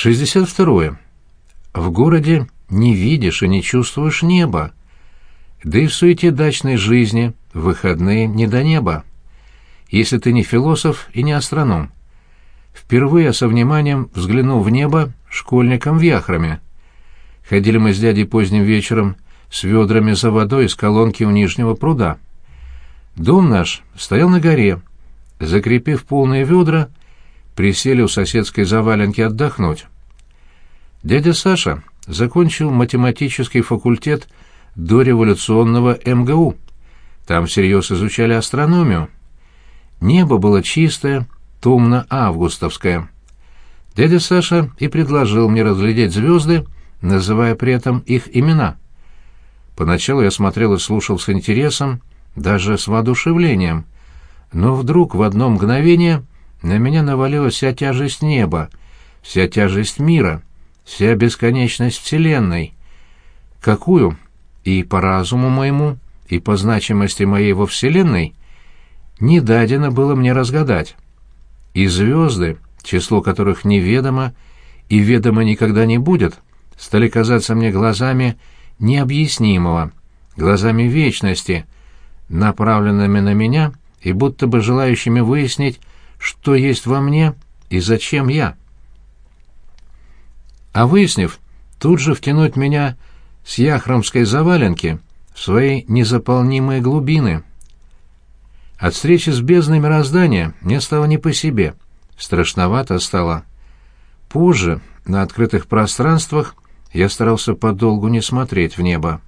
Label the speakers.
Speaker 1: 62. В городе не видишь и не чувствуешь неба. Да и в суете дачной жизни выходные не до неба. Если ты не философ и не астроном. Впервые я со вниманием взглянул в небо школьником в яхраме. Ходили мы с дядей поздним вечером с ведрами за водой из колонки у Нижнего пруда. Дом наш стоял на горе. Закрепив полные ведра, присели у соседской заваленки отдохнуть. Дядя Саша закончил математический факультет дореволюционного МГУ. Там всерьез изучали астрономию. Небо было чистое, томно-августовское. Дядя Саша и предложил мне разглядеть звезды, называя при этом их имена. Поначалу я смотрел и слушал с интересом, даже с воодушевлением, но вдруг в одно мгновение на меня навалилась вся тяжесть неба, вся тяжесть мира, вся бесконечность Вселенной. Какую? И по разуму моему, и по значимости моей во Вселенной не дадено было мне разгадать. И звезды, число которых неведомо и ведомо никогда не будет, стали казаться мне глазами необъяснимого, глазами вечности, направленными на меня и будто бы желающими выяснить, что есть во мне и зачем я. А выяснив, тут же втянуть меня с яхромской заваленки в свои незаполнимые глубины. От встречи с бездной мироздания мне стало не по себе, страшновато стало. Позже, на открытых пространствах, я старался подолгу не смотреть в небо.